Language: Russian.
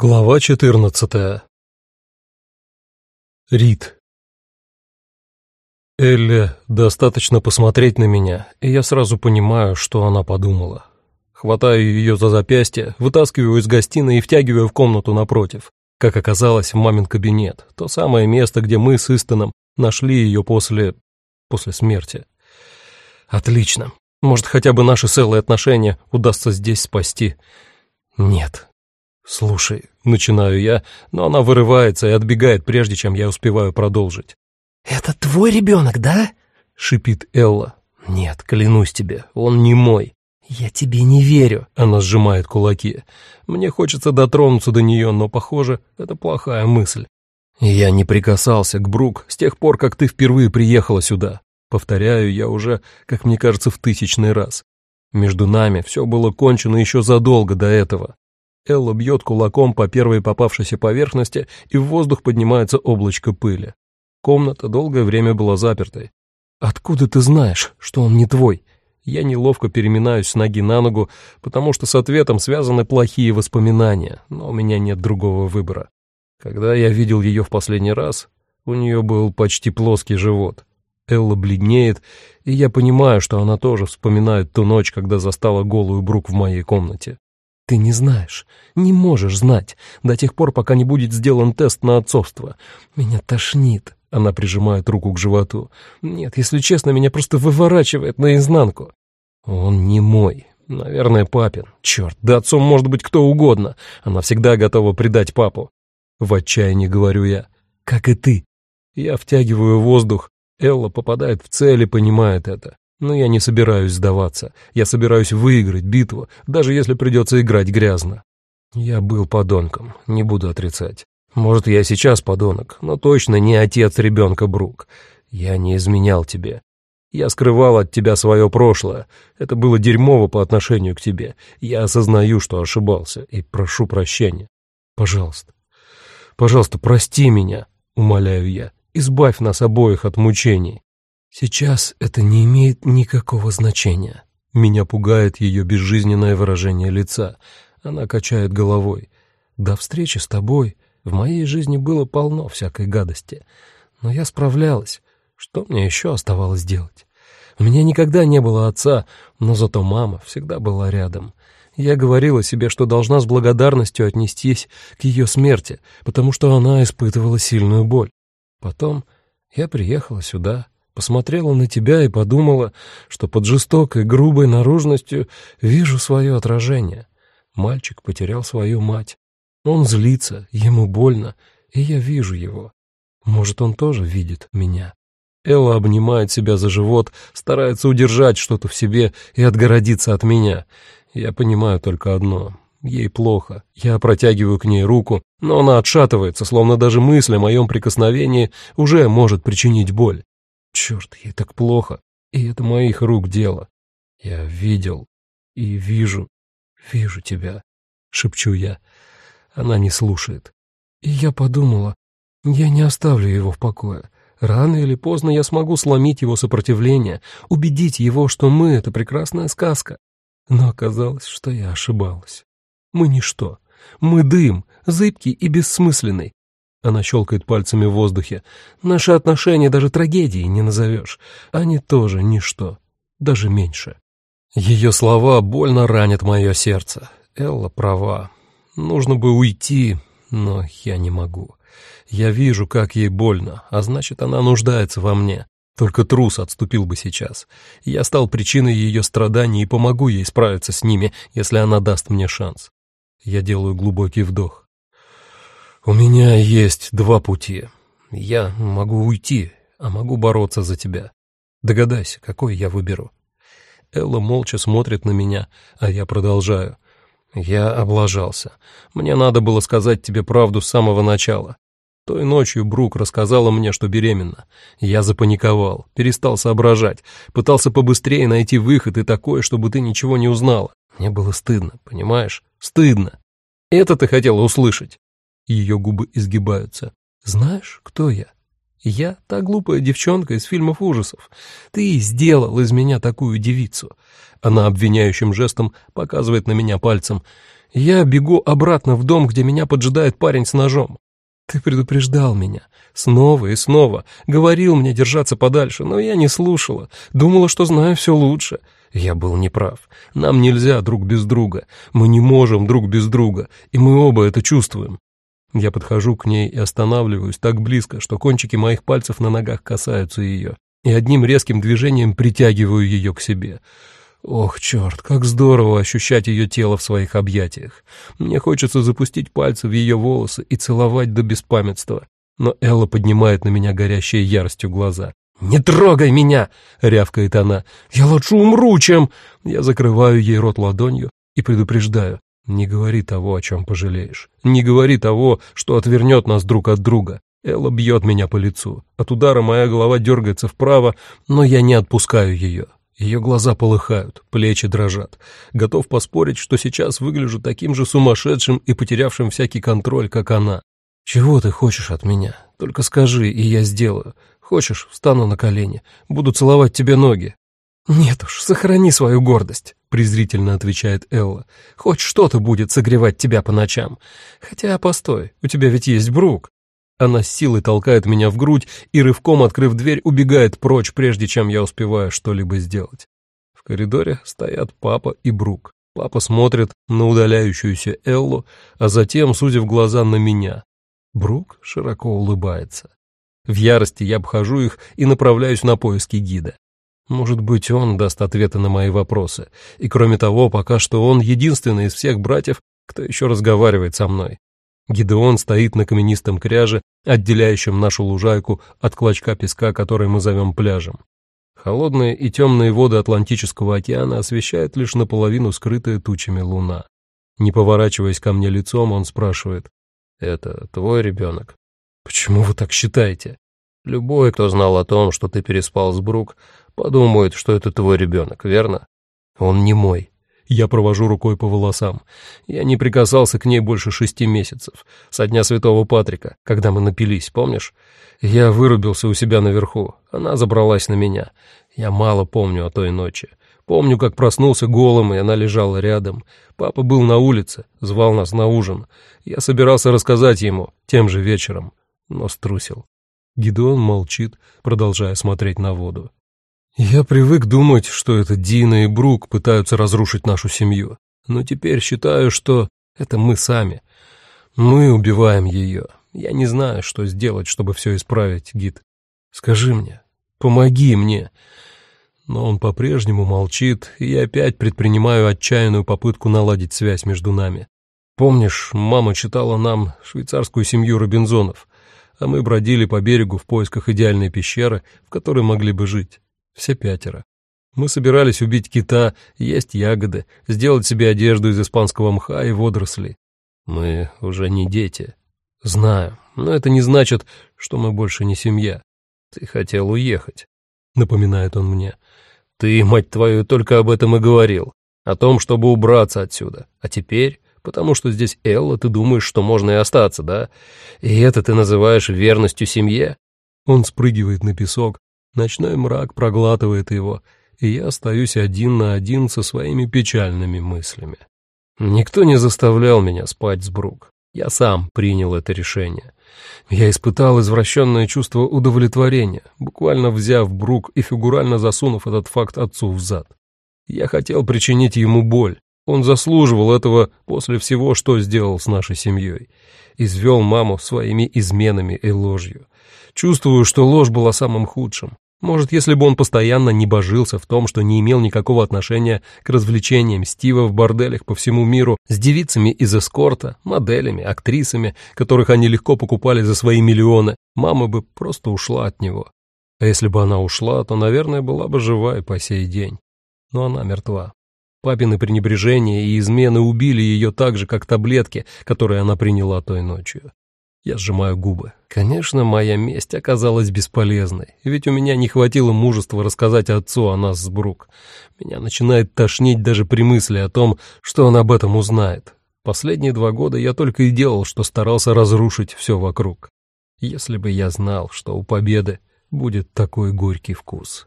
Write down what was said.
Глава 14. Рид. Элли достаточно посмотреть на меня, и я сразу понимаю, что она подумала. Хватаю ее за запястье, вытаскиваю из гостиной и втягиваю в комнату напротив. Как оказалось, в мамин кабинет, то самое место, где мы с Истоном нашли ее после... после смерти. Отлично. Может, хотя бы наши Эллой отношения удастся здесь спасти. Нет, «Слушай», — начинаю я, но она вырывается и отбегает, прежде чем я успеваю продолжить. «Это твой ребенок, да?» — шипит Элла. «Нет, клянусь тебе, он не мой». «Я тебе не верю», — она сжимает кулаки. Мне хочется дотронуться до нее, но, похоже, это плохая мысль. «Я не прикасался к Брук с тех пор, как ты впервые приехала сюда. Повторяю я уже, как мне кажется, в тысячный раз. Между нами все было кончено еще задолго до этого. Элла бьет кулаком по первой попавшейся поверхности, и в воздух поднимается облачко пыли. Комната долгое время была запертой. «Откуда ты знаешь, что он не твой?» Я неловко переминаюсь с ноги на ногу, потому что с ответом связаны плохие воспоминания, но у меня нет другого выбора. Когда я видел ее в последний раз, у нее был почти плоский живот. Элла бледнеет, и я понимаю, что она тоже вспоминает ту ночь, когда застала голую Брук в моей комнате. Ты не знаешь, не можешь знать, до тех пор, пока не будет сделан тест на отцовство. Меня тошнит. Она прижимает руку к животу. Нет, если честно, меня просто выворачивает наизнанку. Он не мой. Наверное, папин. Черт, да отцом может быть кто угодно. Она всегда готова предать папу. В отчаянии говорю я. Как и ты. Я втягиваю воздух. Элла попадает в цель и понимает это. Но я не собираюсь сдаваться. Я собираюсь выиграть битву, даже если придется играть грязно. Я был подонком, не буду отрицать. Может, я сейчас подонок, но точно не отец ребенка Брук. Я не изменял тебе. Я скрывал от тебя свое прошлое. Это было дерьмово по отношению к тебе. Я осознаю, что ошибался, и прошу прощения. Пожалуйста, пожалуйста, прости меня, умоляю я. Избавь нас обоих от мучений. Сейчас это не имеет никакого значения. Меня пугает ее безжизненное выражение лица. Она качает головой. До встречи с тобой в моей жизни было полно всякой гадости. Но я справлялась. Что мне еще оставалось делать? У меня никогда не было отца, но зато мама всегда была рядом. Я говорила себе, что должна с благодарностью отнестись к ее смерти, потому что она испытывала сильную боль. Потом я приехала сюда, посмотрела на тебя и подумала, что под жестокой, грубой наружностью вижу свое отражение. Мальчик потерял свою мать. Он злится, ему больно, и я вижу его. Может, он тоже видит меня. Элла обнимает себя за живот, старается удержать что-то в себе и отгородиться от меня. Я понимаю только одно. Ей плохо. Я протягиваю к ней руку, но она отшатывается, словно даже мысль о моем прикосновении уже может причинить боль. Черт, ей так плохо, и это моих рук дело. Я видел и вижу, вижу тебя, шепчу я. Она не слушает. И я подумала, я не оставлю его в покое. Рано или поздно я смогу сломить его сопротивление, убедить его, что мы — это прекрасная сказка. Но оказалось, что я ошибалась. Мы ничто. Мы дым, зыбкий и бессмысленный, она щелкает пальцами в воздухе. Наши отношения даже трагедией не назовешь. Они тоже ничто, даже меньше. Ее слова больно ранят мое сердце. Элла права. Нужно бы уйти, но я не могу. Я вижу, как ей больно, а значит, она нуждается во мне. Только трус отступил бы сейчас. Я стал причиной ее страданий и помогу ей справиться с ними, если она даст мне шанс. Я делаю глубокий вдох. «У меня есть два пути. Я могу уйти, а могу бороться за тебя. Догадайся, какой я выберу». Элла молча смотрит на меня, а я продолжаю. «Я облажался. Мне надо было сказать тебе правду с самого начала. Той ночью Брук рассказала мне, что беременна. Я запаниковал, перестал соображать, пытался побыстрее найти выход и такое, чтобы ты ничего не узнала. Мне было стыдно, понимаешь? Стыдно. Это ты хотела услышать. Ее губы изгибаются. «Знаешь, кто я? Я та глупая девчонка из фильмов ужасов. Ты сделал из меня такую девицу». Она обвиняющим жестом показывает на меня пальцем. Я бегу обратно в дом, где меня поджидает парень с ножом. Ты предупреждал меня. Снова и снова. Говорил мне держаться подальше, но я не слушала. Думала, что знаю все лучше. Я был неправ. Нам нельзя друг без друга. Мы не можем друг без друга, и мы оба это чувствуем. Я подхожу к ней и останавливаюсь так близко, что кончики моих пальцев на ногах касаются ее, и одним резким движением притягиваю ее к себе. Ох, черт, как здорово ощущать ее тело в своих объятиях. Мне хочется запустить пальцы в ее волосы и целовать до беспамятства. Но Элла поднимает на меня горящие яростью глаза. «Не трогай меня!» — рявкает она. «Я лучше умру, чем...» Я закрываю ей рот ладонью и предупреждаю. «Не говори того, о чем пожалеешь. Не говори того, что отвернет нас друг от друга. Элла бьет меня по лицу. От удара моя голова дергается вправо, но я не отпускаю ее. Ее глаза полыхают, плечи дрожат. Готов поспорить, что сейчас выгляжу таким же сумасшедшим и потерявшим всякий контроль, как она. «Чего ты хочешь от меня? Только скажи, и я сделаю. Хочешь, встану на колени, буду целовать тебе ноги». «Нет уж, сохрани свою гордость», — презрительно отвечает Элла. «Хоть что-то будет согревать тебя по ночам. Хотя, постой, у тебя ведь есть Брук». Она с силой толкает меня в грудь и, рывком открыв дверь, убегает прочь, прежде чем я успеваю что-либо сделать. В коридоре стоят папа и Брук. Папа смотрит на удаляющуюся Эллу, а затем, судя в глаза, на меня. Брук широко улыбается. В ярости я обхожу их и направляюсь на поиски гида. Может быть, он даст ответы на мои вопросы. И кроме того, пока что он единственный из всех братьев, кто еще разговаривает со мной. Гидеон стоит на каменистом кряже, отделяющем нашу лужайку от клочка песка, который мы зовем пляжем. Холодные и темные воды Атлантического океана освещают лишь наполовину скрытая тучами луна. Не поворачиваясь ко мне лицом, он спрашивает, «Это твой ребенок?» «Почему вы так считаете?» «Любой, кто знал о том, что ты переспал с Брук, подумает, что это твой ребенок, верно?» «Он не мой», я провожу рукой по волосам. Я не прикасался к ней больше шести месяцев, со дня Святого Патрика, когда мы напились, помнишь? Я вырубился у себя наверху, она забралась на меня. Я мало помню о той ночи. Помню, как проснулся голым, и она лежала рядом. Папа был на улице, звал нас на ужин. Я собирался рассказать ему тем же вечером, но струсил. Гидеон молчит, продолжая смотреть на воду. Я привык думать, что это Дина и Брук пытаются разрушить нашу семью, но теперь считаю, что это мы сами. Мы убиваем ее. Я не знаю, что сделать, чтобы все исправить, Гид. Скажи мне, помоги мне. Но он по-прежнему молчит, и я опять предпринимаю отчаянную попытку наладить связь между нами. Помнишь, мама читала нам швейцарскую семью Робинзонов, а мы бродили по берегу в поисках идеальной пещеры, в которой могли бы жить все пятеро. Мы собирались убить кита, есть ягоды, сделать себе одежду из испанского мха и водорослей. Мы уже не дети. Знаю, но это не значит, что мы больше не семья. Ты хотел уехать, напоминает он мне. Ты, мать твою, только об этом и говорил. О том, чтобы убраться отсюда. А теперь, потому что здесь Элла, ты думаешь, что можно и остаться, да? И это ты называешь верностью семье? Он спрыгивает на песок, Ночной мрак проглатывает его, и я остаюсь один на один со своими печальными мыслями. Никто не заставлял меня спать с Брук. Я сам принял это решение. Я испытал извращенное чувство удовлетворения, буквально взяв Брук и фигурально засунув этот факт отцу в зад. Я хотел причинить ему боль. Он заслуживал этого после всего, что сделал с нашей семьей. Извел маму своими изменами и ложью. Чувствую, что ложь была самым худшим. Может, если бы он постоянно не божился в том, что не имел никакого отношения к развлечениям Стива в борделях по всему миру с девицами из эскорта, моделями, актрисами, которых они легко покупали за свои миллионы, мама бы просто ушла от него. А если бы она ушла, то, наверное, была бы жива и по сей день. Но она мертва. Папины пренебрежения и измены убили ее так же, как таблетки, которые она приняла той ночью. Я сжимаю губы. Конечно, моя месть оказалась бесполезной, ведь у меня не хватило мужества рассказать отцу о нас с Брук. Меня начинает тошнить даже при мысли о том, что он об этом узнает. Последние два года я только и делал, что старался разрушить все вокруг. Если бы я знал, что у победы будет такой горький вкус.